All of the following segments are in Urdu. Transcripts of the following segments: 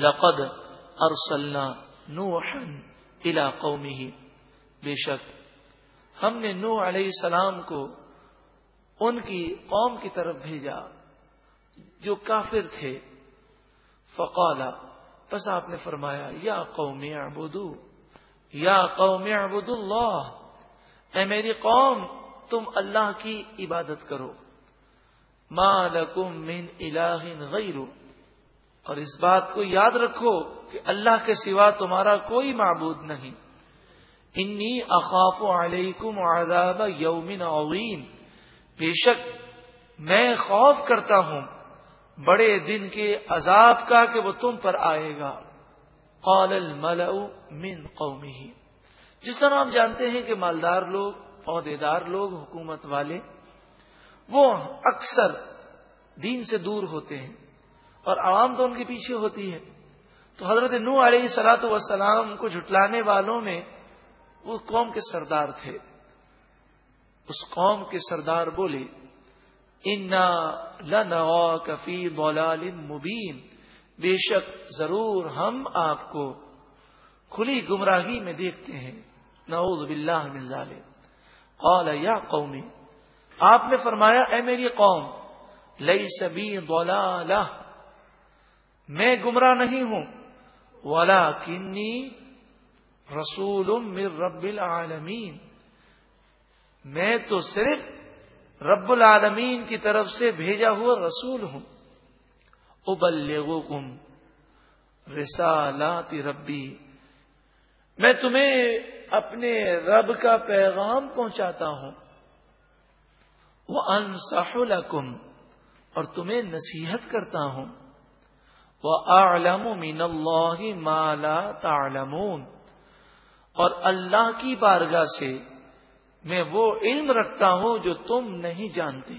لقد ارسلنا نوحا الى قومه۔ بے شک، ہم نے نو علیہ السلام کو ان کی قوم کی طرف بھیجا جو کافر تھے۔ فقالا بس آپ نے فرمایا، یا قوم اعبدو، یا قوم اعبدو اللہ، اے میری قوم، تم اللہ کی عبادت کرو۔ ما لکم من الہ غیرو۔ اور اس بات کو یاد رکھو کہ اللہ کے سوا تمہارا کوئی معبود نہیں۔ انی اخاف علیکم عذاب یومن عظیم۔ بے شک میں خوف کرتا ہوں بڑے دن کے عذاب کا کہ وہ تم پر آئے گا۔ قال الملأ من قومه۔ جس طرح ہم جانتے ہیں کہ مالدار لوگ عہدے دار لوگ، حکومت والے، وہ اکثر دین سے دور ہوتے ہیں۔ اور عوام تو ان کے پیچھے ہوتی ہے۔ تو حضرت نو علیہ سلاۃ وسلام کو جھٹلانے والوں میں وہ قوم کے سردار تھے۔ اس قوم کے سردار بولے، انا لنا کفی بولال مبین۔ بے شک ضرور ہم آپ کو کھلی گمراہی میں دیکھتے ہیں۔ نعوذ باللہ من ظالم قال، یا قومی آپ نے فرمایا، اے میری قوم لئی سبھی بولا میں گمراہ نہیں ہوں۔ ولا کنی رسول من رب العالمین میں تو صرف رب العالمین کی طرف سے بھیجا ہوا رسول ہوں۔ ابلغکم رسالات ربی میں تمہیں اپنے رب کا پیغام پہنچاتا ہوں۔ وہ انصح اور تمہیں نصیحت کرتا ہوں۔ وہ عالم مین اللہ مالا تعلمون۔ اور اللہ کی بارگاہ سے میں وہ علم رکھتا ہوں جو تم نہیں جانتے۔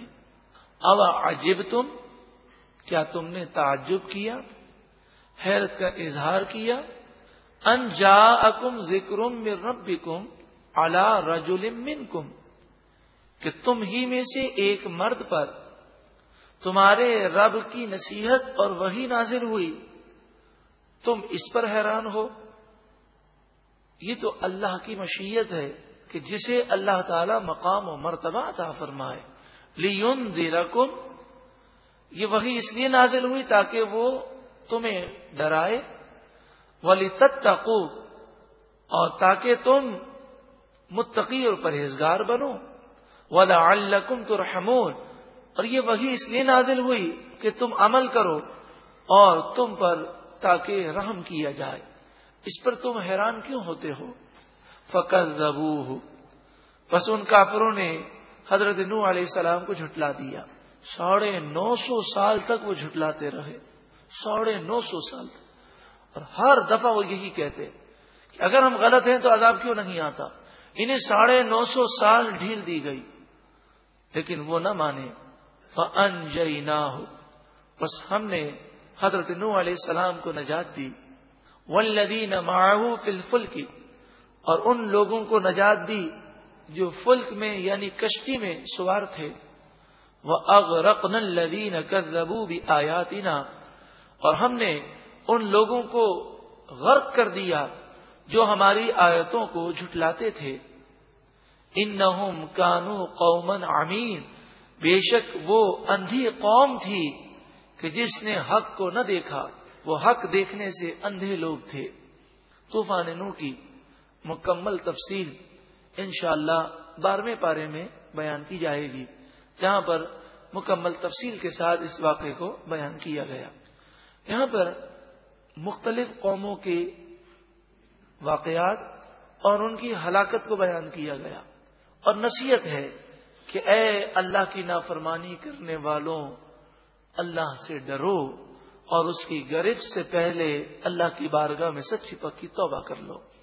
اب عجب تم کیا تم نے تعجب کیا؟ حیرت کا اظہار کیا؟ ان جا اکم ذکر رب کم اللہ رجول کہ تم ہی میں سے ایک مرد پر تمہارے رب کی نصیحت اور وہی نازل ہوئی۔ تم اس پر حیران ہو۔ یہ تو اللہ کی مشیت ہے کہ جسے اللہ تعالی مقام و مرتبہ عطا فرمائے۔ لیون دیرکم یہ وہی اس لیے نازل ہوئی تاکہ وہ تمہیں ڈرائے۔ ولی تتقو اور تاکہ تم متقی اور پرہیزگار بنو۔ ولا الکم تو اور یہ وہی اس لیے نازل ہوئی کہ تم عمل کرو اور تم پر تاکہ رحم کیا جائے۔ اس پر تم حیران کیوں ہوتے ہو؟ فقر ربو بس ان کافروں نے حضرت نو علیہ السلام کو جھٹلا دیا۔ ساڑھے نو سو سال تک وہ جھٹلاتے رہے۔ ساڑھے نو سو سال تک۔ اور ہر دفعہ وہ یہی کہتے کہ اگر ہم غلط ہیں تو عذاب کیوں نہیں آتا؟ انہیں ساڑھے نو سو سال ڈھیل دی گئی۔ لیکن وہ نہ مانے۔ فن جئی نہ بس ہم نے حضرت نو علیہ السلام کو نجات دی۔ ولدین معاہو فل کی اور ان لوگوں کو نجات دی جو فلک میں یعنی کشتی میں سوار تھے۔ وہ اگ رقن الدین بھی اور ہم نے ان لوگوں کو غرق کر دیا جو ہماری آیتوں کو جھٹلاتے تھے۔ ان نہ کانو قومن امین بے شک وہ اندھی قوم تھی کہ جس نے حق کو نہ دیکھا، وہ حق دیکھنے سے اندھے لوگ تھے۔ طوفان نو کی مکمل تفصیل انشاءاللہ اللہ بارہویں پارے میں بیان کی جائے گی، جہاں پر مکمل تفصیل کے ساتھ اس واقعے کو بیان کیا گیا۔ یہاں پر مختلف قوموں کے واقعات اور ان کی ہلاکت کو بیان کیا گیا۔ اور نصیحت ہے کہ اے اللہ کی نافرمانی کرنے والوں، اللہ سے ڈرو اور اس کی گرفت سے پہلے اللہ کی بارگاہ میں سچی پکی توبہ کر لو۔